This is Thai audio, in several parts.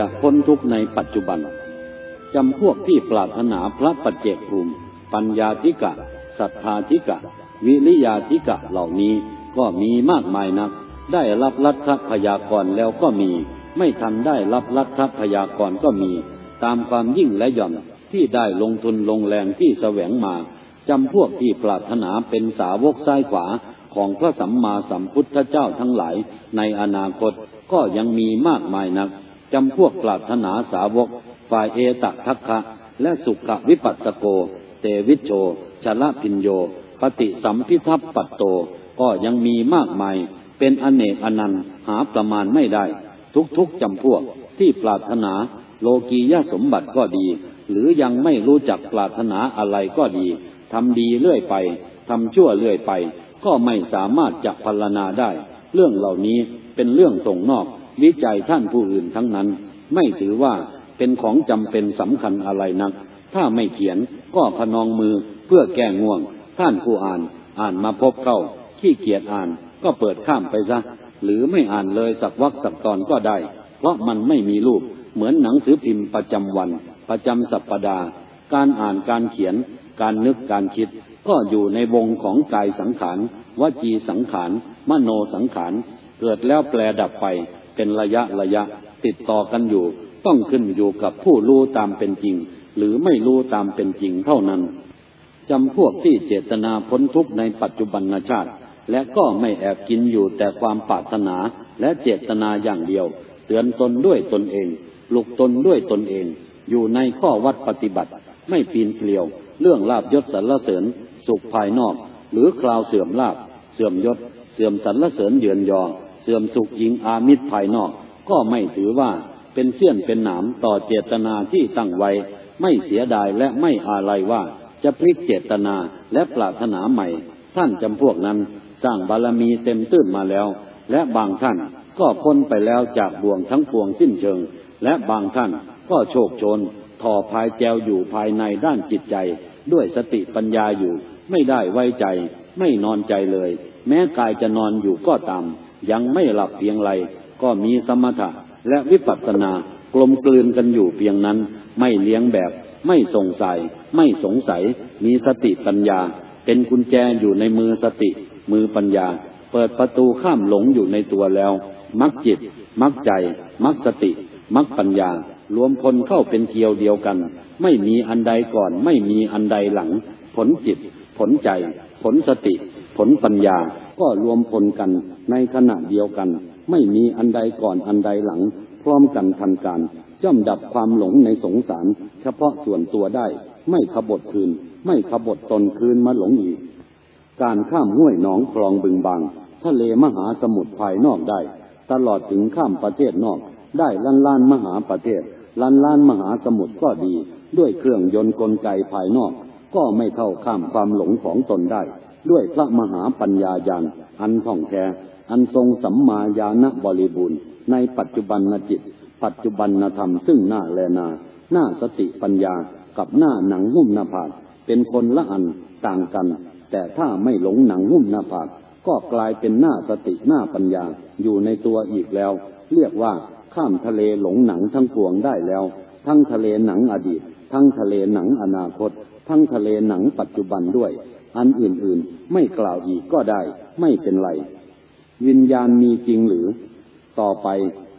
จะพ้นทุกข์ในปัจจุบันจำพวกที่ปรารถนาพระปัจเจกภูมิปัญญาธิกะศรัทธาธิกะ วิริยาธิกะเหล่านี้ก็มีมากมายนัก ได้รับรัฐพยากรแล้วก็มี ไม่ทันได้รับรัฐพยากรก็มี ตามความยิ่งและหย่อนที่ได้ลงทุนลงแรงที่แสวงมาจำพวกที่ปรารถนาเป็นสาวกซ้ายขวาของพระสัมมาสัมพุทธเจ้าทั้งหลายในอนาคตก็ยังมีมากมายนัก จำพวกปรารถนาสาวก ฝ่ายเอตทัคคะ และสุขวิปัสสโก เตวิชโชชละพินโย ปฏิสัมพิทัพปัตโต ก็ยังมีมากมาย เป็นอเนกอนันต์หาประมาณไม่ได้ ทุกๆจำพวกที่ปรารถนาโลกียสมบัติก็ดี หรือยังไม่รู้จักปรารถนาอะไรก็ดีทำดีเรื่อยไปทำชั่วเรื่อยไป ก็ไม่สามารถจะพรรณนาได้ เรื่องเหล่านี้เป็นเรื่องส่งนอก วิจัยท่านผู้อื่นทั้งนั้น ไม่ถือว่าเป็นของจำเป็นสำคัญอะไรนัก ถ้าไม่เขียนก็พนองมือเพื่อแก้ง่วง ท่านผู้อ่านอ่านมาพบเข้า ขี้เกียจอ่านก็เปิดข้ามไปซะ หรือไม่อ่านเลยสักวักสักตอนก็ได้ เพราะมันไม่มีรูป เหมือนหนังสือพิมพ์ประจำวัน ประจำสัปปดาห์ การอ่านการเขียน การนึกการคิด ก็อยู่ในวงของกายสังขารวจีสังขารมโนสังขารเกิดแล้วแปลดับไป เป็นระยะระยะ ติดต่อกันอยู่ ต้องขึ้นอยู่กับผู้รู้ตามเป็นจริง หรือไม่รู้ตามเป็นจริงเท่านั้นจำพวกที่เจตนาพ้นทุกข์ในปัจจุบันชาติ และก็ไม่แอบกินอยู่แต่ความปรารถนาและเจตนาอย่างเดียว เตือนตนด้วยตนเองลุกตนด้วยตนเอง อยู่ในข้อวัดปฏิบัติ ไม่ปีนเกลียว เรื่องลาบยศสรรเสริญ สุขภายนอก หรือคราวเสื่อมลาบ เสื่อมยศ เสื่อมสรรเสริญเยือนยอ เสื่อมสุขยิงอามิตรภายนอก ก็ไม่ถือว่าเป็นเสี้ยนเป็นหนามต่อเจตนาที่ตั้งไว้ ไม่เสียดายและไม่อาลัยว่าจะพลิกเจตนาและปรารถนาใหม่ ท่านจำพวกนั้นสร้างบารมีเต็มตื้นมาแล้ว และบางท่านก็พ้นไปแล้วจากบ่วงทั้งปวงสิ้นเชิง และบางท่านก็โชคชนถ่อภายแจวอยู่ภายในด้านจิตใจ ด้วยสติปัญญาอยู่ ไม่ได้ไว้ใจ ไม่นอนใจเลย แม้กายจะนอนอยู่ก็ตาม ยังไม่หลับเพียงไรก็มีสมถะและวิปัสสนากลมกลืนกันอยู่เพียงนั้น ไม่เลี้ยงแบบ ไม่สงสัย ไม่สงสัย มีสติปัญญา เป็นกุญแจอยู่ในมือสติ มือปัญญา เปิดประตูข้ามหลงอยู่ในตัวแล้ว มักจิต มักใจ มักสติ มักปัญญา รวมพลเข้าเป็นเกียวเดียวกัน ไม่มีอันใดก่อน ไม่มีอันใดหลัง ผลจิต ผลใจ ผลสติ ผลปัญญา ก็รวมพลกันในขณะเดียวกัน ไม่มีอันใดก่อนอันใดหลัง พร้อมกันทันการย่อมดับความหลงในสงสาร เฉพาะส่วนตัวได้ ไม่ขบฏคืน ไม่ขบฏตนคืนมาหลงอีก การข้ามห้วยหนองคลองบึงบาง ทะเลมหาสมุทรภายนอกได้ ตลอดถึงข้ามประเทศนอก ได้ล้านล้านมหาประเทศล้านล้านมหาสมุทรก็ดี ด้วยเครื่องยนต์กลไกภายนอก ก็ไม่เท่าข้ามความหลงของตนได้ ด้วยพระมหาปัญญาญาณอันท่องแท้อันทรงสัมมาญาณบริบูรณ์ ในปัจจุบันนจิต ปัจจุบันนธรรมซึ่งหน้าแลนา หน้าสติปัญญากับหน้าหนังหุ้มหน้าผากเป็นคนละอันต่างกัน แต่ถ้าไม่หลงหนังหุ้มหน้าผากก็กลายเป็นหน้าสติหน้าปัญญาอยู่ในตัวอีกแล้ว เรียกว่าข้ามทะเลหลงหนังทั้งปวงได้แล้ว ทั้งทะเลหนังอดีต ทั้งทะเลหนังอนาคต ทั้งทะเลหนังปัจจุบันด้วย อันอื่นๆ ไม่กล่าวอีกก็ได้ไม่เป็นไร วิญญาณมีจริงหรือ ต่อไป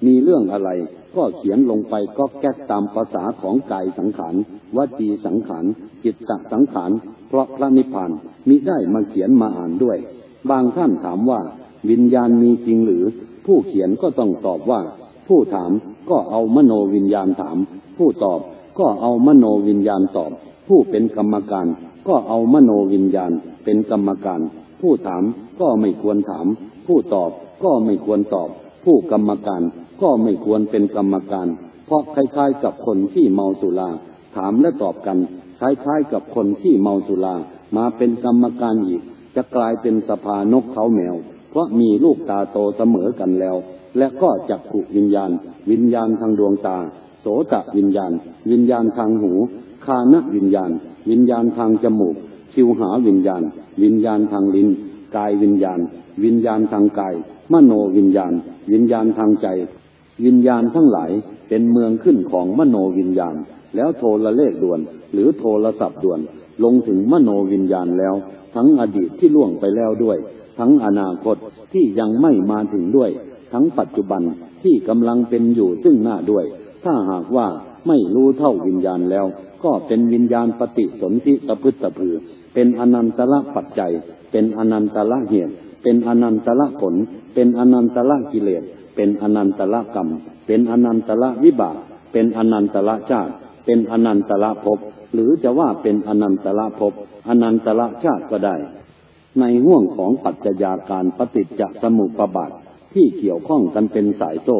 มีเรื่องอะไร ก็เขียนลงไปก็แก้ตามภาษาของกายสังขารวจีสังขารจิตตสังขารเพราะพระนิพพานมิได้มาเขียนมาอ่านด้วย บางท่านถามว่า วิญญาณมีจริงหรือ ผู้เขียนก็ต้องตอบว่า ผู้ถามก็เอามโนวิญญาณถาม ผู้ตอบก็เอามโนวิญญาณตอบ ผู้เป็นกรรมการ ก็เอามโนวิญญาณเป็นกรรมการ ผู้ถามก็ไม่ควรถาม ผู้ตอบก็ไม่ควรตอบ ผู้กรรมการก็ไม่ควรเป็นกรรมการ เพราะคล้ายๆกับคนที่เมาสุราถามและตอบกัน คล้ายๆกับคนที่เมาสุรามาเป็นกรรมการอีก จะกลายเป็นสภานกเขาแมว เพราะมีลูกตาโตเสมอกันแล้ว และก็จักขุวิญญาณ วิญญาณทางดวงตา โสตวิญญาณ วิญญาณทางหู คานะวิญญาณ วิญญาณทางจมูก ชิวหาวิญญาณ วิญญาณทางลิ้น กายวิญญาณ วิญญาณทางกาย มโนวิญญาณ วิญญาณทางใจ วิญญาณทั้งหลายเป็นเมืองขึ้นของมโนวิญญาณ แล้วโทรเลขด่วน หรือโทรศัพท์ด่วน ลงถึงมโนวิญญาณแล้ว ทั้งอดีตที่ล่วงไปแล้วด้วย ทั้งอนาคตที่ยังไม่มาถึงด้วย ทั้งปัจจุบันที่กำลังเป็นอยู่ซึ่งหน้าด้วย ถ้าหากว่า ไม่รู้เท่าวิญญาณแล้ว ก็เป็นวิญญาณปฏิสนธิตะพึตะพือ เป็นอนันตละปัจจัย เป็นอนันตละเหตุเป็นอนันตละผล เป็นอนันตละกิเลส เป็นอนันตละกรรม เป็นอนันตละวิบาก เป็นอนันตละชาติ เป็นอนันตละภพ หรือจะว่าเป็นอนันตละภพ อนันตละชาติก็ได้ ในห่วงของปัจจัยาการปฏิจจสมุปบาทที่เกี่ยวข้องกันเป็นสายโซ่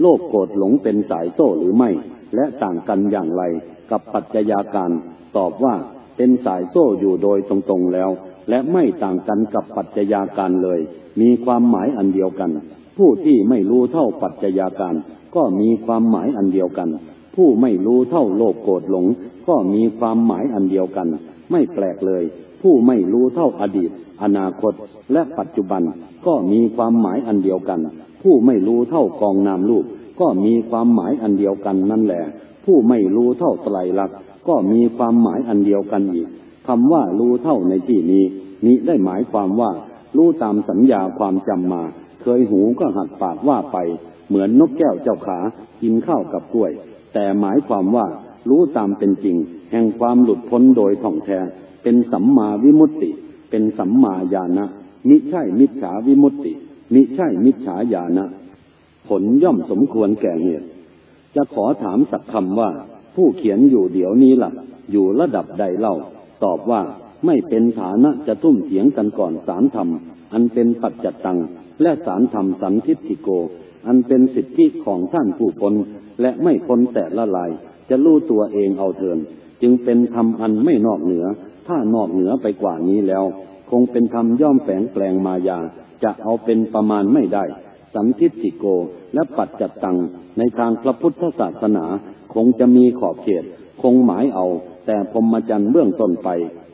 โลภโกรธหลงเป็นสายโซ่หรือไม่ และต่างกันอย่างไร กับปัจจัยาการ ตอบว่าเป็นสายโซ่อยู่โดยตรงๆแล้ว และไม่ต่างกันกับปัจจัยาการเลย มีความหมายอันเดียวกัน ผู้ที่ไม่รู้เท่าปัจจัยาการ ก็มีความหมายอันเดียวกัน ผู้ไม่รู้เท่าโลภโกรธหลง ก็มีความหมายอันเดียวกัน ไม่แปลกเลย ผู้ไม่รู้เท่าอดีต อนาคต และปัจจุบัน ก็มีความหมายอันเดียวกัน ผู้ไม่รู้เท่ากองนามรูป ก็มีความหมายอันเดียวกันนั่นแหละ ผู้ไม่รู้เท่าไตรลักษณ์ก็มีความหมายอันเดียวกันอีกคำว่ารู้เท่าในที่นี้นี้ได้หมายความว่า รู้ตามสัญญาความจำมา เคยหูก็หักปากว่าไป เหมือนนกแก้วเจ้าขา กินข้าวกับกล้วย แต่หมายความว่า รู้ตามเป็นจริง แห่งความหลุดพ้นโดยท่องแท้ เป็นสัมมาวิมุตติ เป็นสัมมาญาณะมิใช่มิจฉาวิมุตติ มิใช่มิจฉาญาณะ ลย่อมสมควรแก่เหตุ จะขอถามสักคำว่า ผู้เขียนอยู่เดี๋ยวนี้หลับอยู่ระดับใดเล่า ตอบว่าไม่เป็นฐานะจะทุ่มเถียงกันก่อนสารธรรม อันเป็นปัจจตัง และสารธรรมสันทิติโก อันเป็นสิทธิของท่านผู้พ้นและไม่พ้นแต่ละลาย จะรู้ตัวเองเอาเถิน จึงเป็นธรรมอันไม่นอกเหนือ ถ้านอกเหนือไปกว่านี้แล้ว คงเป็นธรรมย่อมแฝงแปลงมายา จะเอาเป็นประมาณไม่ได้ สันทิติโก และปัจจตัง ในทางพระพุทธศาสนา คงจะมีขอบเขต คงหมายเอา แต่พรมจันทร์เบื้องต้นไป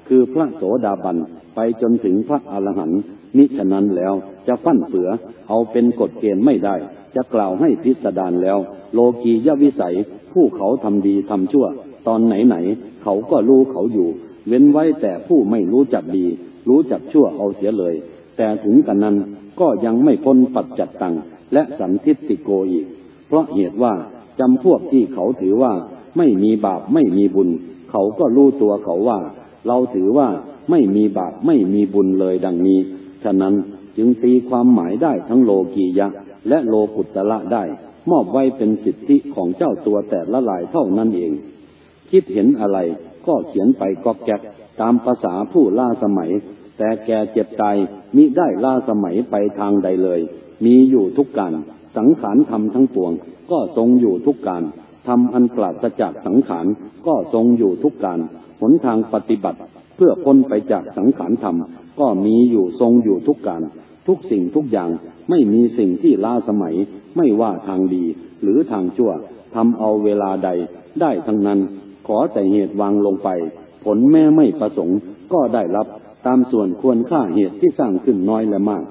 คือพระโสดาบันไปจนถึงพระอรหันต์นิฉะนั้นแล้วจะฟั่นเฟือ เอาเป็นกฎเกณฑ์ไม่ได้ จะกล่าวให้พิสดารแล้ว โลกียวิสัย ผู้เขาทำดีทำชั่ว ตอนไหนไหนเขาก็รู้เขาอยู่ เว้นไว้แต่ผู้ไม่รู้จักดี รู้จักชั่วเอาเสียเลย แต่ถึงกันนั้น ก็ยังไม่พ้นปัจจัตตัง และสันทิติโกอีก เพราะเหตุว่าจำพวกที่เขาถือว่าไม่มีบาปไม่มีบุญ เขาก็รู้ตัวเขาว่า เราถือว่าไม่มีบาปไม่มีบุญเลยดังนี้ ฉะนั้นจึงตีความหมายได้ทั้งโลกียะ และโลกุตละได้ มอบไว้เป็นสิทธิของเจ้าตัวแต่ละลายเท่านั้นเอง คิดเห็นอะไรก็เขียนไปก็แกกตามภาษาผู้ล่าสมัย แต่แกเจ็บตายมิได้ล่าสมัยไปทางใดเลย มีอยู่ทุกการสังขารทำทั้งปวง ก็ทรงอยู่ทุกการทำอันปราศจากสังขารก็ทรงอยู่ทุกการหนทางปฏิบัติ เพื่อพ้นไปจากสังขารธรรม ก็มีอยู่ทรงอยู่ทุกการทุกสิ่งทุกอย่างไม่มีสิ่งที่ล้าสมัย ไม่ว่าทางดี หรือทางชั่วทำเอาเวลาใด ได้ทั้งนั้น ขอแต่เหตุวางลงไป ผลแม้ไม่ประสงค์ก็ได้รับ ตามส่วนควรค่าเหตุที่สร้างขึ้นน้อยและมาก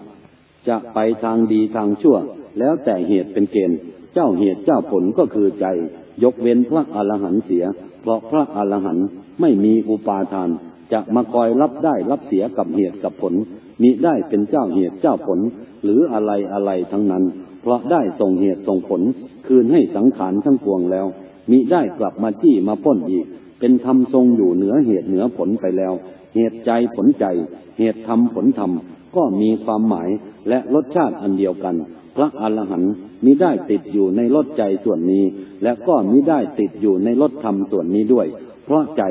จะไปทางดีทางชั่ว แล้วแต่เหตุเป็นเกณฑ์ เจ้าเหตุเจ้าผลก็คือใจ ยกเว้นพระอรหันต์เสีย เพราะพระอรหันต์ไม่มีอุปาทาน จะมาคอยรับได้รับเสียกับเหตุกับผลมิได้เป็นเจ้าเหตุเจ้าผล หรืออะไรอะไรทั้งนั้น เพราะได้ส่งเหตุส่งผล คืนให้สังขารทั้งปวงแล้วมิได้กลับมาจี้มาพ้นอีก เป็นธรรมทรงอยู่เหนือเหตุเหนือผลไปแล้ว เหตุใจผลใจ เหตุธรรมผลธรรม ก็มีความหมายและรสชาติอันเดียวกัน พระอรหันต์มิได้ติดอยู่ในรสใจส่วนนี้ และก็มิได้ติดอยู่ในรสธรรมส่วนนี้ด้วย เพราะใจ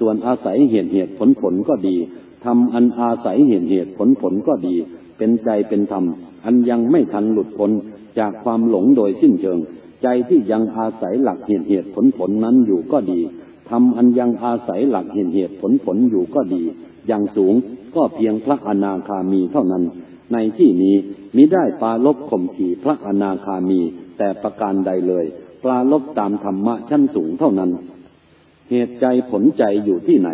ส่วนอาศัยเหตุเหตุผลผลก็ดีทำอันอาศัยเหตุเหตุผลผลก็ดี เป็นใจเป็นธรรม อันยังไม่ทันหลุดพ้นจากความหลงโดยสิ้นเชิง ใจที่ยังอาศัยหลักเหตุเหตุผลผลนั้นอยู่ก็ดี ทำอันยังอาศัยหลักเหตุเหตุผลผลอยู่ก็ดี อย่างสูงก็เพียงพระอนาคามีเท่านั้น ในที่นี้มิได้ปาลบข่มขี่พระอนาคามี แต่ประการใดเลย ปลาลบตามธรรมะชั้นสูงเท่านั้น เหตุใจผลใจอยู่ที่ไหน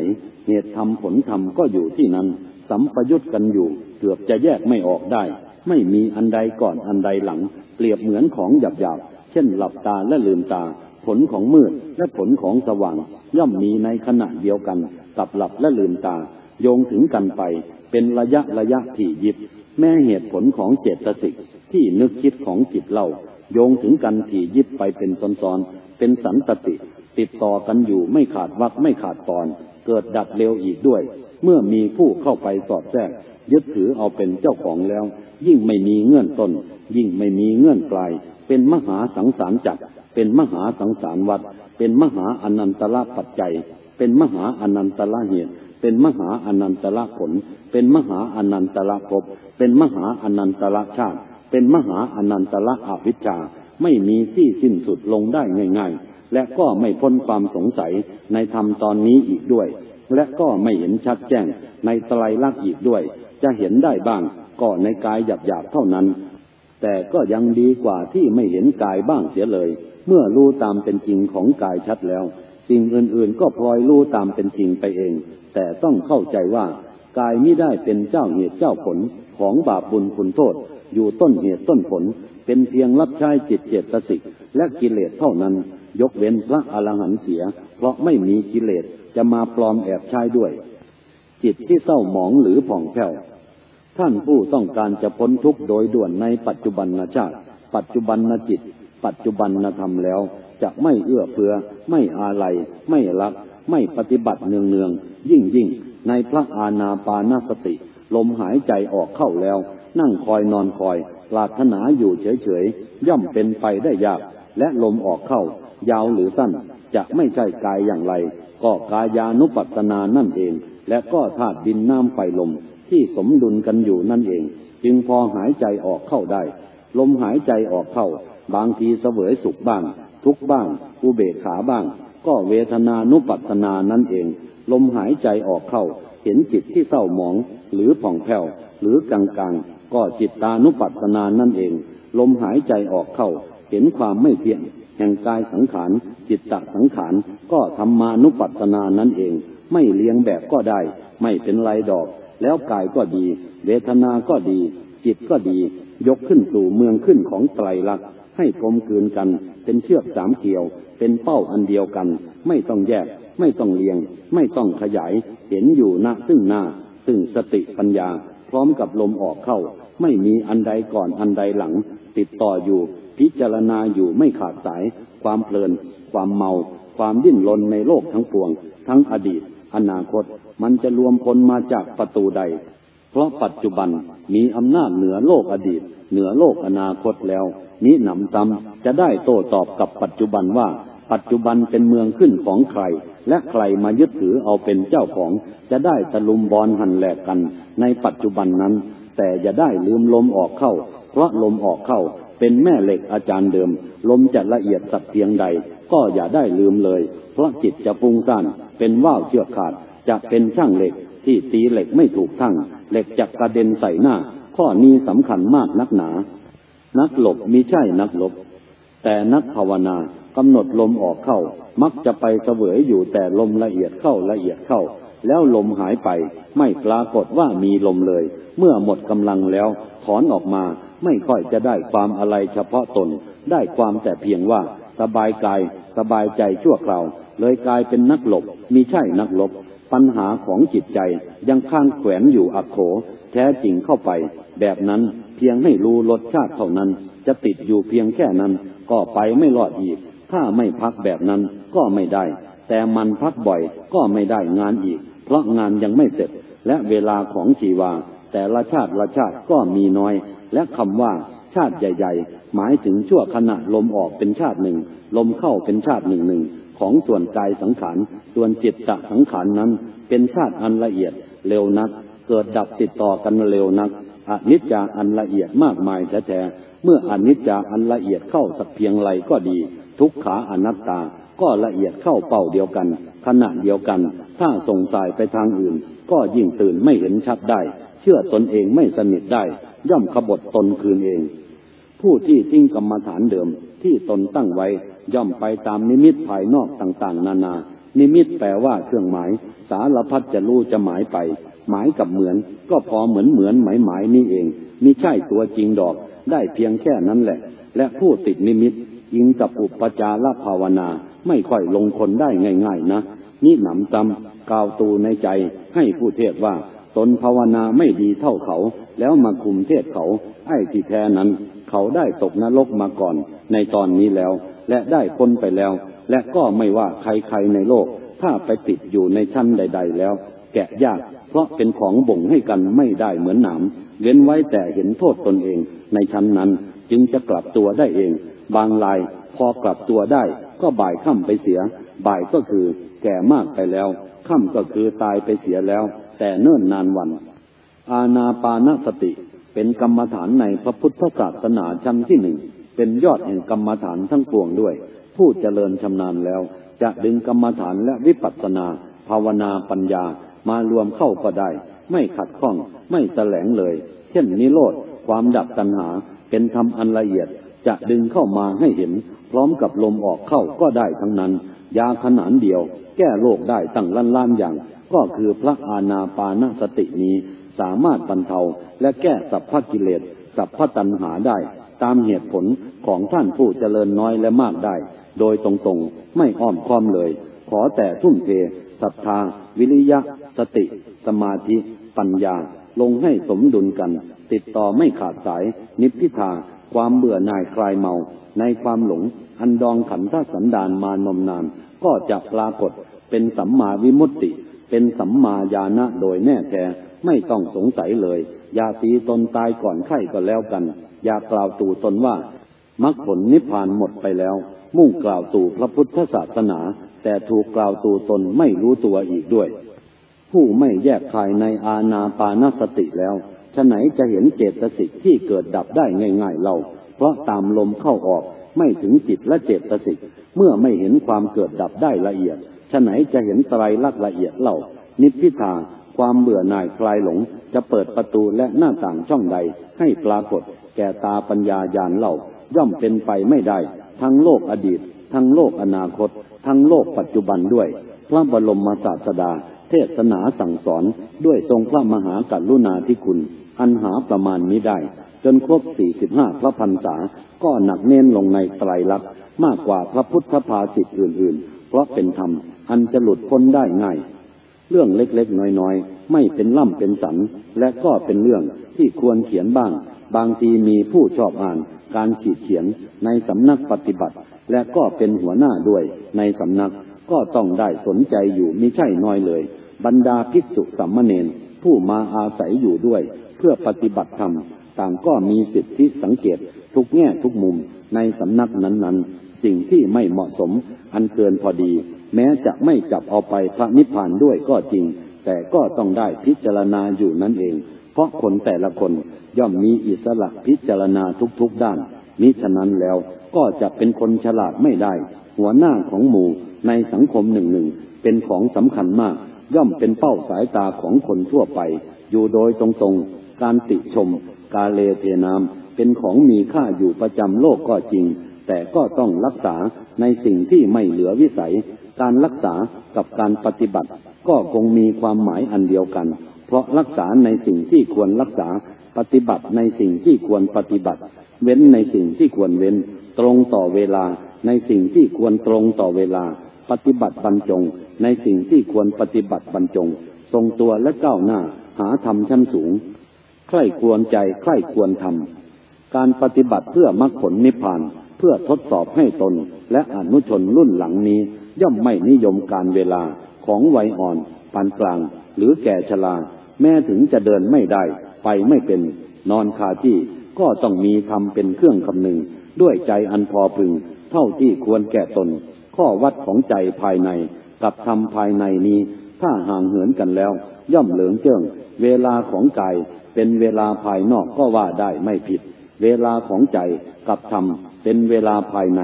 เหตุธรรมผลธรรมก็อยู่ที่นั้น สัมปยุตกันอยู่เกือบจะแยกไม่ออกได้ ไม่มีอันใดก่อนอันใดหลัง เปรียบเหมือนของหยาบหยาบเช่นหลับตาและลืมตา ผลของมืดและผลของสว่าง ย่อมมีในขณะเดียวกันกับหลับและลืมตา โยงถึงกันไป เป็นระยะระยะถี่ยิบ แม้เหตุผลของเจตสิกที่นึกคิดของจิตเล่าโยงถึงกันถี่ยิบไปเป็นตอนๆเป็นสันตติ ติดต่อกันอยู่ไม่ขาดวักไม่ขาดตอน เกิดดับเร็วอีกด้วย เมื่อมีผู้เข้าไปสอดแทรกยึดถือเอาเป็นเจ้าของแล้ว ยิ่งไม่มีเงื่อนต้น ยิ่งไม่มีเงื่อนปลายเป็นมหาสังสารจักร เป็นมหาสังสารวัดเป็นมหาอนันตละปัจจัย เป็นมหาอนันตละเหตุเป็นมหาอนันตละผล เป็นมหาอนันตละภพเป็นมหาอนันตละชาติ เป็นมหาอนันตละอวิชชา ไม่มีที่สิ้นสุดลงได้ง่าย ๆ และก็ไม่พ้นความสงสัยในธรรมตอนนี้อีกด้วย และก็ไม่เห็นชัดแจ้งในไตรลักษณ์อีกด้วย จะเห็นได้บ้างก็ในกายหยาบๆเท่านั้น แต่ก็ยังดีกว่าที่ไม่เห็นกายบ้างเสียเลย เมื่อรู้ตามเป็นจริงของกายชัดแล้ว สิ่งอื่นๆก็พลอยรู้ตามเป็นจริงไปเอง แต่ต้องเข้าใจว่ากายไม่ได้เป็นเจ้าเหตุเจ้าผลของบาปบุญคุณโทษ อยู่ต้นเหตุต้นผล เป็นเพียงรับใช้จิตเจตสิกและกิเลสเท่านั้น ยกเว้นพระอรหันต์เสีย เพราะไม่มีกิเลสจะมาปลอมแอบใช้ด้วย จิตที่เศร้าหมองหรือผ่องแผ้ว ท่านผู้ต้องการจะพ้นทุกข์โดยด่วนในปัจจุบันชาติ ปัจจุบันจิต ปัจจุบันธรรมแล้ว จะไม่เอื้อเฟื้อ ไม่อาลัย ไม่รัก ไม่ปฏิบัติเนืองเนือง ยิ่งยิ่ง ในพระอาณาปานสติ ลมหายใจออกเข้าแล้ว นั่งคอยนอนคอยปรารถนาอยู่เฉยๆ ย่อมเป็นไปได้ยาก และลมออกเข้า ยาวหรือสั้น จะไม่ใช่กายอย่างไร ก็กายานุปัสสนานั่นเอง และก็ธาตุดินน้ำไฟลม ที่สมดุลกันอยู่นั่นเอง จึงพอหายใจออกเข้าได้ ลมหายใจออกเข้า บางทีเสวยสุขบ้าง ทุกบ้าง อุเบกขาบ้าง ก็เวทนานุปัสนานั่นเอง ลมหายใจออกเข้า เห็นจิตที่เศร้าหมอง หรือผ่องแผ้วหรือกลางกลางก็จิตตานุปัสนานั่นเอง ลมหายใจออกเข้า เห็นความไม่เที่ยงแห่งกายสังขารจิตตสังขารก็ธรรมานุปัสสนานั่นเอง ไม่เลี้ยงแบบก็ได้ ไม่เป็นไรดอก แล้วกายก็ดี เวทนาก็ดี จิตก็ดี ยกขึ้นสู่เมืองขึ้นของไตรลักษณ์ให้กลมกลืนกัน เป็นเชือกสามเกี่ยว เป็นเป้าอันเดียวกัน ไม่ต้องแยก ไม่ต้องเลียง ไม่ต้องขยาย เห็นอยู่ณซึ่งหน้า ซึ่งสติปัญญา พร้อมกับลมออกเข้า ไม่มีอันใดก่อนอันใดหลัง ติดต่ออยู่ พิจารณาอยู่ไม่ขาดสาย ความเพลิน ความเมา ความดิ้นรนในโลกทั้งปวง ทั้งอดีต อนาคต มันจะรวมพลมาจากประตูใด เพราะปัจจุบันมีอำนาจเหนือโลกอดีต เหนือโลกอนาคตแล้วนี้หนำซ้ำจะได้โต้ตอบกับปัจจุบันว่าปัจจุบันเป็นเมืองขึ้นของใคร และใครมายึดถือเอาเป็นเจ้าของ จะได้ตะลุมบอลหันแหลกกัน ในปัจจุบันนั้น แต่อย่าได้ลืมลมออกเข้า เพราะลมออกเข้า เป็นแม่เหล็กอาจารย์เดิม ลมจะละเอียดสักเพียงใด ก็อย่าได้ลืมเลย เพราะจิตจะฟุ้งซ่านเป็นว่าวเชือกขาด จะเป็นช่างเหล็กที่ตีเหล็กไม่ถูกทั้งเหล็กจะกระเด็นใส่หน้า ข้อนี้สำคัญมากนักหนา นักหลบมีใช่นักหลบ แต่นักภาวนากำหนดลมออกเข้า มักจะไปเสวยอยู่แต่ลมละเอียดเข้าละเอียดเข้า แล้วลมหายไป ไม่ปรากฏว่ามีลมเลย เมื่อหมดกำลังแล้ว ถอนออกมาไม่ค่อยจะได้ความอะไรเฉพาะตน ได้ความแต่เพียงว่า สบายกาย สบายใจชั่วคราว เลยกลายเป็นนักหลบมีใช่นักหลบ ปัญหาของจิตใจยังข้างแขวนอยู่อักโข แท้จริงเข้าไป แบบนั้นเพียงให้รู้รสชาติเท่านั้น จะติดอยู่เพียงแค่นั้น ก็ไปไม่รอดอีก ถ้าไม่พักแบบนั้นก็ไม่ได้ แต่มันพักบ่อยก็ไม่ได้งานอีก เพราะงานยังไม่เสร็จ และเวลาของชีวา แต่ละชาติละชาติก็มีน้อย และคำว่าชาติใหญ่ ๆ หมายถึงชั่วขณะลมออกเป็นชาติหนึ่ง ลมเข้าเป็นชาติหนึ่งหนึ่ง ของส่วนกายสังขาร ส่วนจิตตสังขารนั้น เป็นชาติอันละเอียดเร็วนัก เกิดดับติดต่อกันเร็วนักอนิจจาอันละเอียดมากมายแท้ๆเมื่ออนิจจาอันละเอียดเข้าสักเพียงไรก็ดี ทุกขาอนัตตาก็ละเอียดเข้าเป้าเดียวกัน ขณะเดียวกัน ถ้าส่งสายไปทางอื่น ก็ยิ่งตื่นไม่เห็นชัดได้ เชื่อตนเองไม่สนิทได้ ย่อมขบฏตนคืนเอง ผู้ที่ทิ้งกรรมฐานเดิมที่ตนตั้งไว้ ย่อมไปตามนิมิตภายนอกต่างๆ นานา นิมิตแปลว่าเครื่องหมาย สารพัดจะรู้จะหมายไป หมายกับเหมือน ก็พอเหมือนเหมือนหมายหมายนี่เองมิใช่ตัวจริงดอก ได้เพียงแค่นั้นแหละ และผู้ติดนิมิตยิงกับอุปจารภาวนา ไม่ค่อยลงคนได้ง่าย ๆ นะนี่หนำจำกาวตูในใจ ให้ผู้เทศว่า ตนภาวนาไม่ดีเท่าเขา แล้วมาคุมเทศเขา ไอ้ที่แท้นั้น เขาได้ตกนรกมาก่อน ในตอนนี้แล้ว และได้พ้นไปแล้ว และก็ไม่ว่าใครๆในโลก ถ้าไปติดอยู่ในชั้นใด ๆ แล้ว แกะยาก เพราะเป็นของบ่งให้กันไม่ได้เหมือนหนามเว้นไว้แต่เห็นโทษตนเอง ในชั้นนั้นจึงจะกลับตัวได้เอง บางรายพอกลับตัวได้ ก็บ่ายค่ำไปเสีย บ่ายก็คือ แก่มากไปแล้วค่ำก็คือตายไปเสียแล้ว แต่เนิ่นนานวัน อาณาปานสติเป็นกรรมฐานในพระพุทธศาสนาชั้นที่หนึ่ง เป็นยอดแห่งกรรมฐานทั้งปวงด้วย ผู้เจริญชำนาญแล้ว จะดึงกรรมฐานและวิปัสสนา ภาวนาปัญญามารวมเข้าก็ได้ ไม่ขัดข้องไม่แสลงเลย เช่นนิโรธความดับตัณหาเป็นธรรมอันละเอียดจะดึงเข้ามาให้เห็น พร้อมกับลมออกเข้าก็ได้ทั้งนั้น ยาขนานเดียว แก้โรคได้ตั้งล้านล้านอย่าง ก็คือพระอาณาปานสตินี้ สามารถบรรเทาและแก้สัพพกิเลสสัพพตัณหาได้ ตามเหตุผลของท่านผู้เจริญน้อยและมากได้ โดยตรงๆ ไม่อ้อมค้อมเลย ขอแต่ทุ่มเทศรัทธา วิริยะ สติ สมาธิ ปัญญา ลงให้สมดุลกัน ติดต่อไม่ขาดสาย นิพพิทา ความเบื่อหน่ายคลายเมา ในความหลง อันดองขันธสันดานมานมนาน ก็จะปรากฏเป็นสัมมาวิมุตติ เป็นสัมมาญาณะโดยแน่แท้ ไม่ต้องสงสัยเลย อย่าตีตนตายก่อนไข้ก็แล้วกัน อย่ากล่าวตู่ตนว่ามรรคผลนิพพานหมดไปแล้ว มุ่งกล่าวตู่พระพุทธศาสนา แต่ถูกกล่าวตู่ตนไม่รู้ตัวอีกด้วย ผู้ไม่แยกคายในอาณาปานสติแล้วฉะไหนจะเห็นเจตสิกที่เกิดดับได้ง่าย ๆเรา เพราะตามลมเข้าออกไม่ถึงจิตและเจตสิก เมื่อไม่เห็นความเกิดดับได้ละเอียดฉะไหนจะเห็นไตรลักษณ์ละเอียดเล่า นิพพิทา ความเบื่อหน่ายคลายหลง จะเปิดประตูและหน้าต่างช่องใด ให้ปรากฏ แก่ตาปัญญาญาณเล่าย่อมเป็นไปไม่ได้ ทั้งโลกอดีต ทั้งโลกอนาคต ทั้งโลกปัจจุบันด้วย พระบรมศาสดา เทศนาสั่งสอนด้วยทรงพระมหากรุณาธิคุณ อันหาประมาณนี้ได้ จนครบสี่สิบห้าพระพันษา ก็หนักเน้นลงในไตรลักษณ์มากกว่าพระพุทธภาสิทธิอื่น ๆ เพราะเป็นธรรมอันจะหลุดพ้นได้ง่าย เรื่องเล็กๆ น้อยๆ ไม่เป็นล่ำเป็นสัน และก็เป็นเรื่องที่ควรเขียนบ้าง บางทีมีผู้ชอบอ่าน การขีดเขียนในสำนักปฏิบัติ และก็เป็นหัวหน้าด้วยในสำนักก็ต้องได้สนใจอยู่มิใช่น้อยเลย บรรดาภิกษุสัมมเนนผู้มาอาศัยอยู่ด้วย เพื่อปฏิบัติธรรม ต่างก็มีสิทธิสังเกตทุกแง่ทุกมุมในสำนักนั้นๆ สิ่งที่ไม่เหมาะสมอันเกินพอดี แม้จะไม่จับเอาไปพระนิพพานด้วยก็จริง แต่ก็ต้องได้พิจารณาอยู่นั่นเอง เพราะคนแต่ละคนย่อมมีอิสระพิจารณาทุกๆด้านมิฉะนั้นแล้วก็จะเป็นคนฉลาดไม่ได้ หัวหน้าของหมู่ในสังคมหนึ่งหนึ่งเป็นของสำคัญมาก ย่อมเป็นเป้าสายตาของคนทั่วไป อยู่โดยตรงๆ การติชม กาเลเทนามเป็นของมีค่าอยู่ประจำโลกก็จริง แต่ก็ต้องรักษาในสิ่งที่ไม่เหลือวิสัย การรักษากับการปฏิบัติ ก็คงมีความหมายอันเดียวกัน เพราะรักษาในสิ่งที่ควรรักษา ปฏิบัติในสิ่งที่ควรปฏิบัติ เว้นในสิ่งที่ควรเว้น ตรงต่อเวลา ในสิ่งที่ควรตรงต่อเวลา ปฏิบัติบรรจง ในสิ่งที่ควรปฏิบัติบรรจง ทรงตัวและก้าวหน้า หาธรรมชั้นสูง ใคร่ควรใจใคร่ควรทำการปฏิบัติเพื่อมรรคผลนิพพานเพื่อทดสอบให้ตนและอนุชนรุ่นหลังนี้ ย่อมไม่นิยมการเวลาของวัยอ่อนปานกลาง หรือแก่ชราแม้ถึงจะเดินไม่ได้ ไปไม่เป็น นอนคาที่ก็ต้องมีธรรมเป็นเครื่องคำนึง ด้วยใจอันพอพึง เท่าที่ควรแก่ตน ข้อวัดของใจภายใน กับธรรมภายในนี้ ถ้าห่างเหินกันแล้ว ย่อมเหลืองเจิ้งเวลาของกายเป็นเวลาภายนอกก็ว่าได้ไม่ผิด เวลาของใจกับธรรมเป็นเวลาภายใน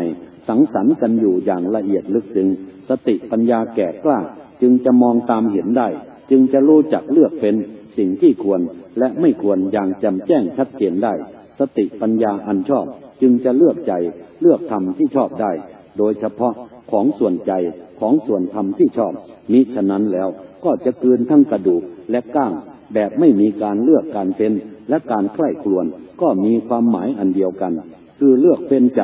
สังสรรค์กันอยู่อย่างละเอียดลึกซึ้งสติปัญญาแก่กล้า จึงจะมองตามเห็นได้ จึงจะรู้จักเลือกเป็นสิ่งที่ควรและไม่ควรอย่างจำแจ้งชัดเจนได้ สติปัญญาอันชอบ จึงจะเลือกใจเลือกธรรมที่ชอบได้ โดยเฉพาะของส่วนใจของส่วนธรรมที่ชอบ มิฉะนั้นแล้วก็จะเกินทั้งกระดูกและก้างแบบไม่มีการเลือกการเป็นและการใคร่ครวญก็มีความหมายอันเดียวกัน คือเลือกเป็นใจ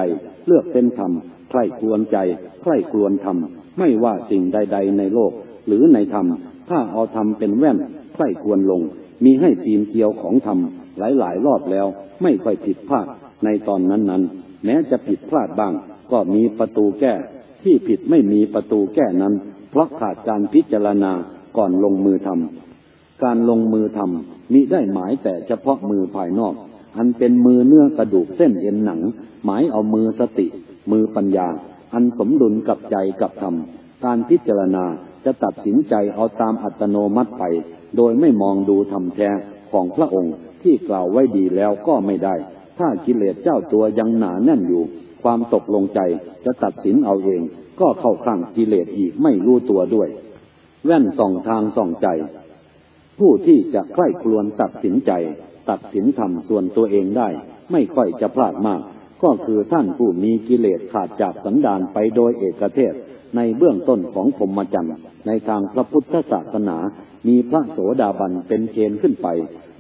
เลือกเป็นธรรมใคร่ควรใจใคร่ควรธรรม ไม่ว่าสิ่งใด ๆ ในโลก หรือในธรรม ถ้าเอาธรรมเป็นแว่นใคร่ควรลง มีให้ปีนเกี่ยวของธรรม หลายๆ รอบแล้ว ไม่ค่อยผิดพลาดในตอนนั้นๆ แม้จะผิดพลาดบ้าง ก็มีประตูแก้ ที่ผิดไม่มีประตูแก้นั้น เพราะขาดการพิจารณาก่อนลงมือทำการลงมือทำมิได้หมายแต่เฉพาะมือภายนอก อันเป็นมือเนื้อกระดูกเส้นเอ็นหนัง หมายเอามือสติ มือปัญญา อันสมดุลกับใจกับธรรม การพิจารณาจะตัดสินใจเอาตามอัตโนมัติไป โดยไม่มองดูธรรมแท้ของพระองค์ที่กล่าวไว้ดีแล้วก็ไม่ได้ ถ้ากิเลสเจ้าตัวยังหนาแน่นอยู่ ความตกลงใจจะตัดสินเอาเอง ก็เข้าข้างกิเลสอีกไม่รู้ตัวด้วย แว่นส่องทางส่องใจ ผู้ที่จะใคร่ครวญตัดสินใจ ตัดสินธรรมส่วนตัวเองได้ ไม่ค่อยจะพลาดมาก ก็คือท่านผู้มีกิเลสขาดจากสันดานไปโดยเอกเทศ ในเบื้องต้นของพรมจรรย์ในทางพระพุทธศาสนา มีพระโสดาบันเป็นเกณฑ์ขึ้นไป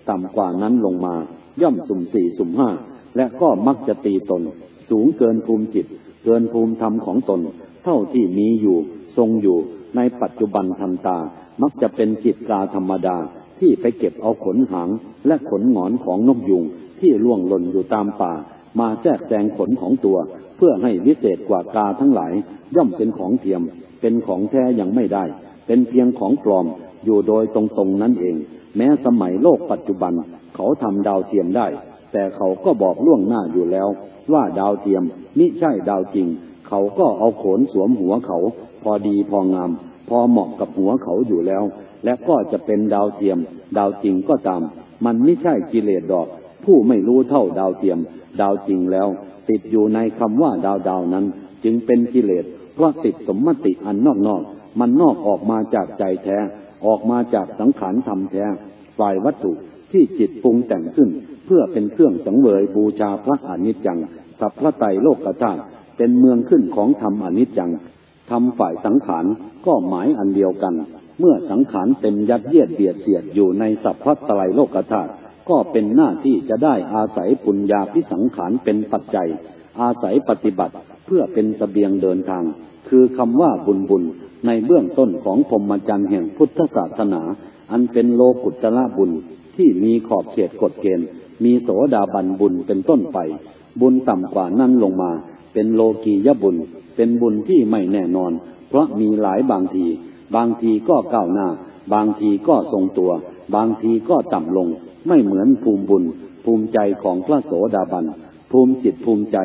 ต่ำกว่านั้นลงมา ย่อมสุ่มสี่สุ่มห้า และก็มักจะตีตน สูงเกินภูมิจิต เกินภูมิธรรมของตน เท่าที่มีอยู่ ทรงอยู่ ในปัจจุบันทันตา มักจะเป็นจิตกาธรรมดาที่ไปเก็บเอาขนหางและขนหงอนของนกยุงที่ล่วงหล่นอยู่ตามป่า มาแทรกแซงขนของตัว เพื่อให้วิเศษกว่ากาทั้งหลาย ย่อมเป็นของเทียม เป็นของแท้ยังไม่ได้ เป็นเพียงของปลอมอยู่โดยตรงๆนั่นเอง แม้สมัยโลกปัจจุบัน เขาทำดาวเทียมได้ แต่เขาก็บอกล่วงหน้าอยู่แล้ว ว่าดาวเทียมมิใช่ดาวจริง เขาก็เอาโขนสวมหัวเขา พอดีพองาม พอเหมาะกับหัวเขาอยู่แล้ว และก็จะเป็นดาวเทียม ดาวจริงก็ตาม มันไม่ใช่กิเลสดอก ผู้ไม่รู้เท่าดาวเทียม ดาวจริงแล้ว ติดอยู่ในคำว่าดาวดาวนั้น จึงเป็นกิเลสเพราะติดสมมติอันนอกนอกมันนอกออกมาจากใจแท้ ออกมาจากสังขารธรรมแท้ ฝ่ายวัตถุที่จิตปรุงแต่งขึ้น เพื่อเป็นเครื่องสังเวยบูชาพระอนิจจังสัพพะไตโลกธาตุเป็นเมืองขึ้นของธรรมอนิจจังทำฝ่ายสังขารก็หมายอันเดียวกัน เมื่อสังขารเต็มยัดเยียดเบียดเสียดอยู่ในสัพพะไตโลกธาตุ ก็เป็นหน้าที่จะได้อาศัยปุญญาพิสังขารเป็นปัจจัย อาศัยปฏิบัติเพื่อเป็นสเสบียงเดินทาง คือคำว่าบุญบุญ ในเบื้องต้นของพรมจรรย์แห่งพุทธศาสนา อันเป็นโลกุตละบุญที่มีขอบเขตกฎเกณฑ์ มีโสดาบันบุญเป็นต้นไป บุญต่ำกว่านั้นลงมา เป็นโลกียบุญ เป็นบุญที่ไม่แน่นอน เพราะมีหลายบางที บางทีก็ก้าวหน้า บางทีก็ทรงตัว บางทีก็ต่ำลงไม่เหมือนภูมิบุญ ภูมิใจของพระโสดาบัน ภูมิจิตภูมิใจ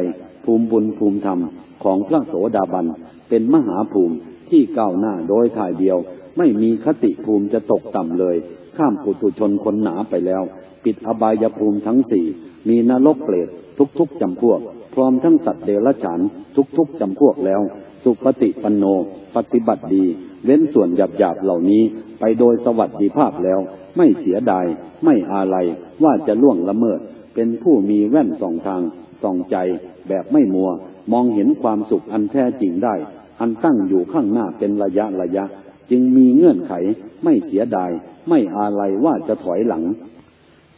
ภูมิบุญภูมิธรรมของพระโสดาบัน เป็นมหาภูมิที่ก้าวหน้าโดยถ่ายเดียว ไม่มีคติภูมิจะตกต่ำเลย ข้ามปุถุชนคนหนาไปแล้ว ปิดอบายภูมิทั้งสี่ มีนรกเปรตทุกๆจำพวก พร้อมทั้งสัตว์เดรัจฉานทุกๆจำพวกแล้ว สุปฏิปันโน ปฏิบัติดี เว้นส่วนหยาบๆเหล่านี้ไปโดยสวัสดิภาพแล้ว ไม่เสียดาย ไม่อาลัยว่าจะล่วงละเมิด เป็นผู้มีแว่นสองทางส่องใจแบบไม่มัว มองเห็นความสุขอันแท้จริงได้ อันตั้งอยู่ข้างหน้าเป็นระยะระยะ จึงมีเงื่อนไข ไม่เสียดาย ไม่อาลัยว่าจะถอยหลัง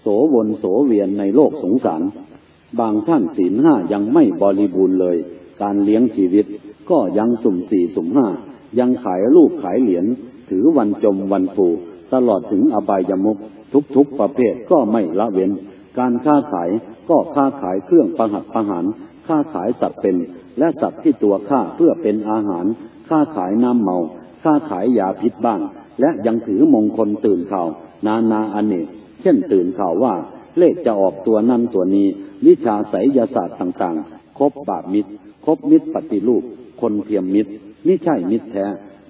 โสวนโสเวียนในโลกสงสาร บางท่านศีลห้ายังไม่บริบูรณ์เลย การเลี้ยงชีวิต ก็ยังสุ่มสี่สุ่มห้ายังขายรูปขายเหรียญถือวันจมวันผู ตลอดถึงอบายมุกทุกๆประเภทก็ไม่ละเว้น การค้าขายก็ค้าขายเครื่องประหัตประหารค้าขายสัตว์เป็น และสัตว์ที่ตัวฆ่าเพื่อเป็นอาหาร ค้าขายน้ำเมา ค้าขายยาพิษบ้าง และยังถือมงคลตื่นข่าว นานาอเนก เช่นตื่นข่าวว่า เลขจะออกตัวนั้นตัวนี้ วิชาไสยศาสตร์ต่างๆ ครบบาปมิตรคบมิตรปฏิรูป คนเทียมมิตร ไม่ใช่มิตรแท้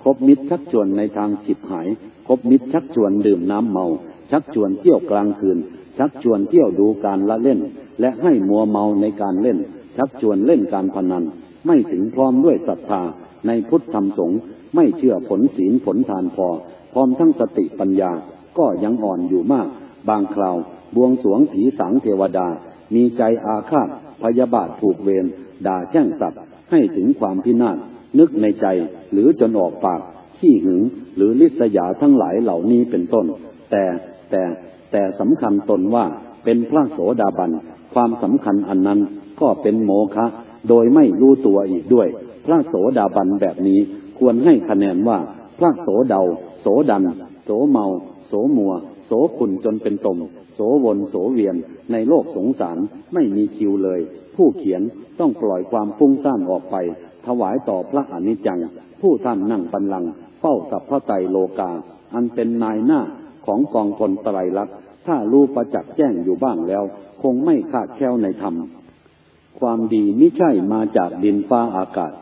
คบมิตรชักชวนในทางฉิบหาย คบมิตรชักชวนดื่มน้ำเมา ชักชวนเที่ยวกลางคืน ชักชวนเที่ยวดูการละเล่น และให้มัวเมาในการเล่น ชักชวนเล่นการพนัน ไม่ถึงพร้อมด้วยศรัทธาในพุทธธรรมสงฆ์ไม่เชื่อผลศีลผลทานพอ พร้อมทั้งสติปัญญาก็ยังอ่อนอยู่มาก บางคราวบวงสวงผีสังเทวดา มีใจอาฆาตพยาบาทถูกเวรด่าแช่งสัตว์ให้ถึงความพินาศ นึกในใจหรือจนออกปากขี้หึงหรือลิษยาทั้งหลายเหล่านี้เป็นต้น แต่แต่แต่สำคัญตนว่าเป็นพระโสดาบัน ความสำคัญอันนั้นก็เป็นโมฆะโดยไม่รู้ตัวอีกด้วย พระโสดาบันแบบนี้ควรให้คะแนนว่าพระโสเดา โสดัน โสเมา โสมัว โสขุนจนเป็นตม โสวนโสเวียน ในโลกสงสารไม่มีคิวเลย ผู้เขียนต้องปล่อยความฟุ้งซ่านออกไป ถวายต่อพระอนิจจัง ผู้ท่านนั่งบันลังเฝ้าสัพพะไตรโลกา อันเป็นนายหน้าของกองพลไตรลักษณ์ถ้ารู้ประจักษ์แจ้งอยู่บ้างแล้ว คงไม่ขาดแคลวในธรรม ความดีไม่ใช่มาจากดินฟ้าอากาศ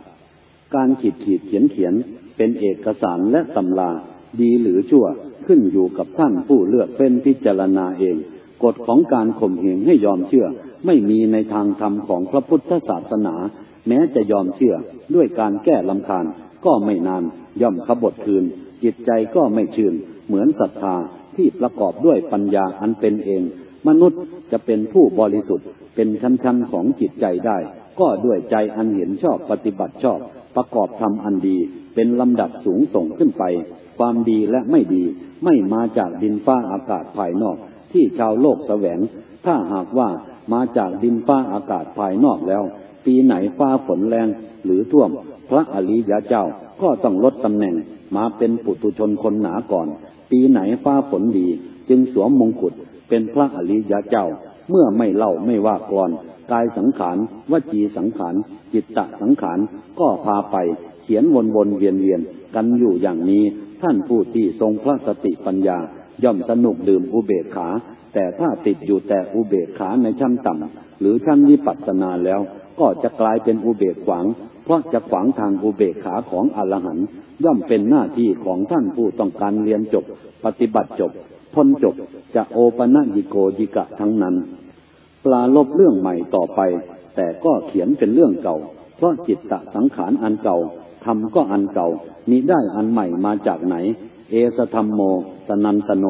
การขีดขีดเขียนเขียนเป็นเอกสารและตำราดีหรือชั่วขึ้นอยู่กับท่านผู้เลือกเป็นพิจารณาเอง กฎของการข่มเหงให้ยอมเชื่อ ไม่มีในทางธรรมของพระพุทธศาสนา แม้จะยอมเชื่อด้วยการแก้ลำคาญก็ไม่นานย่อมขบฏคืน จิตใจก็ไม่ชื่น เหมือนศรัทธาที่ประกอบด้วยปัญญาอันเป็นเอง มนุษย์จะเป็นผู้บริสุทธิ์ เป็นชั้นๆของจิตใจได้ ก็ด้วยใจอันเห็นชอบปฏิบัติชอบ ประกอบธรรมอันดี เป็นลำดับสูงส่งขึ้นไป ความดีและไม่ดีไม่มาจากดินฟ้าอากาศภายนอก ที่ชาวโลกแสวง ถ้าหากว่ามาจากดินฟ้าอากาศภายนอกแล้ว ปีไหนฟ้าฝนแรงหรือท่วม พระอริยเจ้าก็ต้องลดตำแหน่งมาเป็นปุตุชนคนหนาก่อน ปีไหนฟ้าฝนดี จึงสวมมงกุฎเป็นพระอริยเจ้า เมื่อไม่เล่าไม่ว่ากรกายสังขารวจีสังขารจิตตสังขารก็พาไปเขียนวนวนเวียนเวียนกันอยู่อย่างนี้ท่านผู้ที่ทรงพระสติปัญญา ย่อมสนุกดื่มอุเบกขา แต่ถ้าติดอยู่แต่อุเบกขาในชั้นต่ำหรือชั้นวิปัสสนาแล้ว ก็จะกลายเป็นอุเบกขวาง เพราะจะขวางทางอุเบกขาของอรหันต์ย่อมเป็นหน้าที่ของท่านผู้ต้องการเรียนจบ ปฏิบัติจบพ้นจบจะโอปนัญิโกยิกะทั้งนั้น ปลาลบเรื่องใหม่ต่อไป แต่ก็เขียนเป็นเรื่องเก่า เพราะจิตตะสังขารอันเก่าทำก็อันเก่ามีได้อันใหม่มาจากไหน เอสธรรมโม สนันตโน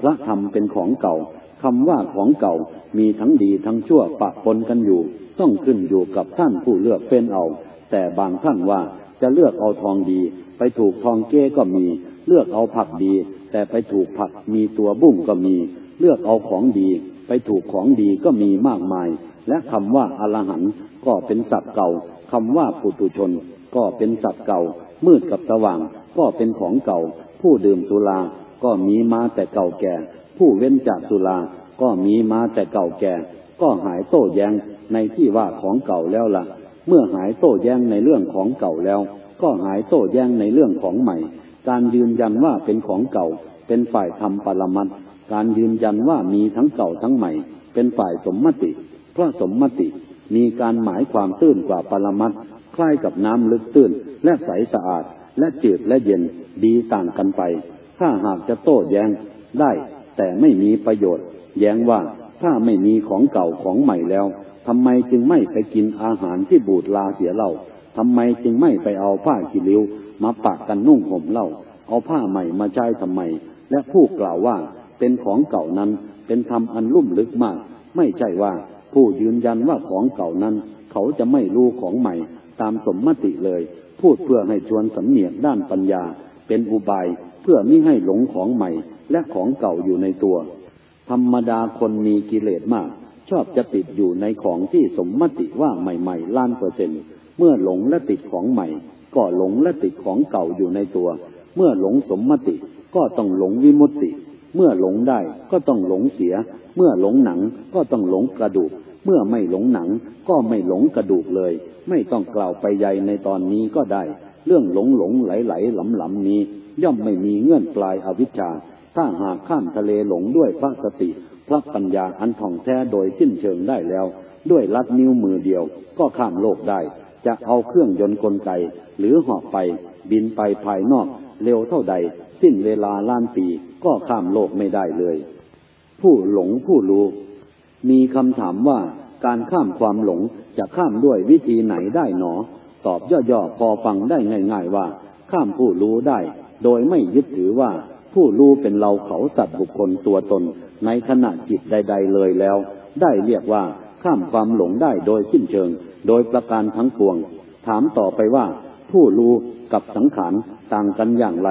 พระธรรมเป็นของเก่า คำว่าของเก่ามีทั้งดีทั้งชั่วปะปนกันอยู่ ต้องขึ้นอยู่กับท่านผู้เลือกเป็นเอา แต่บางท่านว่าจะเลือกเอาทองดี ไปถูกทองเก้ก็มี เลือกเอาผักดี แต่ไปถูกผักมีตัวบุ้งก็มี เลือกเอาของดี ไปถูกของดีก็มีมากมาย และคำว่าอรหันต์ก็เป็นศัพท์เก่าคำว่าปุตุชน ก็เป็นศัพท์เก่า มืดกับสว่าง ก็เป็นของเก่า ผู้ดื่มสุราก็มีมาแต่เก่าแก่ ผู้เว้นจากสุราก็มีมาแต่เก่าแก่ ก็หายโต้แย้งในที่ว่าของเก่าแล้วละ่ะ เมื่อหายโต้แย้งในเรื่องของเก่าแล้ว ก็หายโต้แย้งในเรื่องของใหม่ การยืนยันว่าเป็นของเก่า เป็นฝ่ายธรรมปรมัตการยืนยันว่ามีทั้งเก่าทั้งใหม่ เป็นฝ่ายสมมติเพราะสมมติ มีการหมายความตื้นกว่าปรมัตคล้ายกับน้ำลึกตื้น และใสสะอาด และจืดและเย็นดีต่างกันไป ถ้าหากจะโต้แย้งได้ แต่ไม่มีประโยชน์ แย้งว่าถ้าไม่มีของเก่าของใหม่แล้วทำไมจึงไม่ไปกินอาหารที่บูดลาเสียเล่าทำไมจึงไม่ไปเอาผ้ากิริ้วมาปากกันนุ่งห่มเล่า เอาผ้าใหม่มาใช้ทำไม และผู้กล่าวว่าเป็นของเก่านั้นเป็นธรรมอันลุ่มลึกมาก ไม่ใช่ว่าผู้ยืนยันว่าของเก่านั้น เขาจะไม่รู้ของใหม่ ตามสมมติเลย พูดเพื่อให้ชวนสำเนียกด้านปัญญา เป็นอุบายเพื่อไม่ให้หลงของใหม่และของเก่าอยู่ในตัว ธรรมดาคนมีกิเลสมาก ชอบจะติดอยู่ในของที่สมมติว่าใหม่ๆล้านเปอร์เซ็นต์เมื่อหลงและติดของใหม่ ก็หลงและติดของเก่าอยู่ในตัว เมื่อหลงสมมติก็ต้องหลงวิมุตติ เมื่อหลงได้ก็ต้องหลงเสีย เมื่อหลงหนังก็ต้องหลงกระดูก เมื่อไม่หลงหนังก็ไม่หลงกระดูกเลย ไม่ต้องกล่าวไปใหญ่ในตอนนี้ก็ได้ เรื่องหลงหลงไหลไหลหลำหลำนี้ ย่อมไม่มีเงื่อนปลายอวิชชา ถ้าหากข้ามทะเลหลงด้วยพระสติ พระปัญญาอันท่องแท้โดยสิ้นเชิงได้แล้ว ด้วยลัดนิ้วมือเดียว ก็ข้ามโลกได้ จะเอาเครื่องยนต์กลไก หรือหอกไป บินไปภายนอก เร็วเท่าใด สิ้นเวลาล้านปีก็ข้ามโลกไม่ได้เลย ผู้หลงผู้รู้ มีคำถามว่าการข้ามความหลงจะข้ามด้วยวิธีไหนได้หนอ ตอบย่อๆพอฟังได้ง่าย ๆว่า ข้ามผู้รู้ได้ โดยไม่ยึดถือว่าผู้รู้เป็นเราเขาสัตว์บุคคลตัวตน ในขณะจิตใด ๆ เลยแล้ว ได้เรียกว่าข้ามความหลงได้โดยสิ้นเชิง โดยประการทั้งปวง ถามต่อไปว่า ผู้รู้กับสังขารต่างกันอย่างไร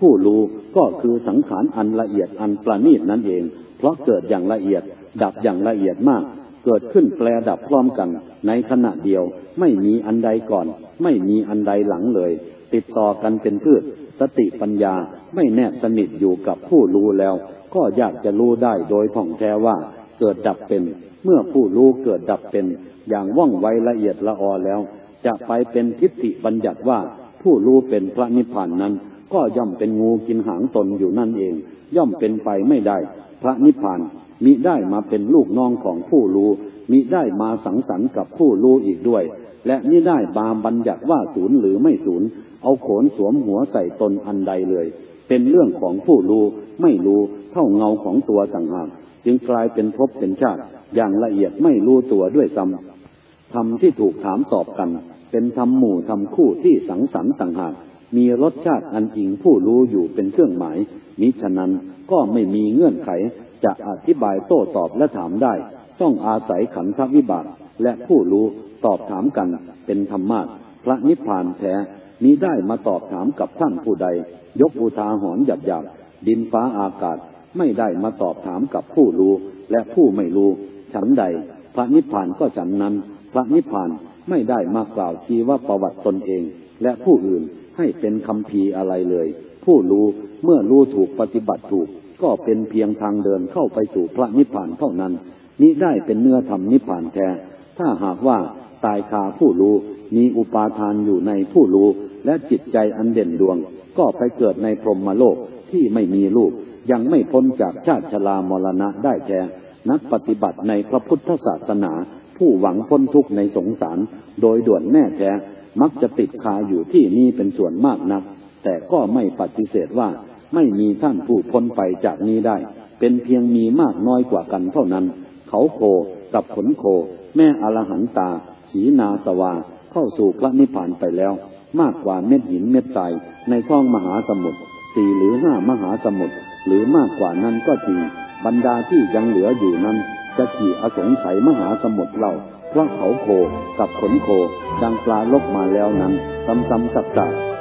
ผู้รู้ก็คือสังขารอันละเอียดอันประณีตนั่นเอง เพราะเกิดอย่างละเอียด ดับอย่างละเอียดมาก เกิดขึ้นแปลดับพร้อมกัน ในขณะเดียว ไม่มีอันใดก่อน ไม่มีอันใดหลังเลย ติดต่อกันเป็นพืช สติปัญญาไม่แนบสนิทอยู่กับผู้รู้แล้ว ก็อยากจะรู้ได้โดยท่องแท้ว่า เกิดดับเป็น เมื่อผู้รู้เกิดดับเป็น อย่างว่องไวละเอียดละออแล้ว จะไปเป็นทิฏฐิบัญญัติว่า ผู้รู้เป็นพระนิพพานนั้น ก็ย่อมเป็นงูกินหางตนอยู่นั่นเอง ย่อมเป็นไปไม่ได้ พระนิพพาน มิได้มาเป็นลูกน้องของผู้รู้ มิได้มาสังสรรค์กับผู้รู้อีกด้วย และมิได้บาบัญญัติว่าศูนย์หรือไม่ศูนย์ เอาโขนสวมหัวใส่ตนอันใดเลย เป็นเรื่องของผู้รู้ไม่รู้เท่าเงาของตัวสังหารจึงกลายเป็นภพเป็นชาติ อย่างละเอียดไม่รู้ตัวด้วยซ้ำธรรมที่ถูกถามตอบกัน เป็นธรรมหมู่ธรรมคู่ที่สังสรรค์ต่างหากมีรสชาติอันอิงผู้รู้อยู่เป็นเครื่องหมาย มิฉะนั้นก็ไม่มีเงื่อนไขจะอธิบายโต้ตอบและถามได้ ต้องอาศัยขันธวิบากและผู้รู้ตอบถามกันเป็นธรรมะพระนิพพานแท้นี้ได้มาตอบถามกับท่านผู้ใด ยกอุทาหรณ์หยับหยับดินฟ้าอากาศไม่ได้มาตอบถามกับผู้รู้และผู้ไม่รู้ ฉันใด พระนิพพานก็ฉันนั้น พระนิพพานไม่ได้มากล่าวชีวประวัติตนเอง และผู้อื่นให้เป็นคำพีอะไรเลย ผู้รู้ เมื่อรู้ถูกปฏิบัติถูก ก็เป็นเพียงทางเดินเข้าไปสู่พระนิพพานเท่านั้นนี้ได้เป็นเนื้อธรรมนิพพานแท้ถ้าหากว่าตายคาผู้รู้มีอุปาทานอยู่ในผู้รู้ และจิตใจอันเด่นดวง ก็ไปเกิดในพรหมโลกที่ไม่มีรูป ยังไม่พ้นจากชาติชรามรณะได้แก่นักปฏิบัติในพระพุทธศาสนา ผู้หวังพ้นทุกข์ในสงสาร โดยด่วนแน่แท้ มักจะติดคาอยู่ที่นี่เป็นส่วนมากนัก แต่ก็ไม่ปฏิเสธว่า ไม่มีท่านผู้พ้นไปจากนี้ได้ เป็นเพียงมีมากน้อยกว่ากันเท่านั้น เขาโคกับขนโค แม่อรหันตาสีนาสวา เข้าสู่พระนิพพานไปแล้ว มากกว่าเม็ดหินเม็ดทรายในท้องมหาสมุทรสี่หรือห้ามหาสมุทรหรือมากกว่านั้นก็จริงบรรดาที่ยังเหลืออยู่นั้น จะขี่อสงไขยมหาสมุทรเล่าเพราะเขาโคกับขนโค ดังปลาลบมาแล้วนั้นซ้ำๆสับๆ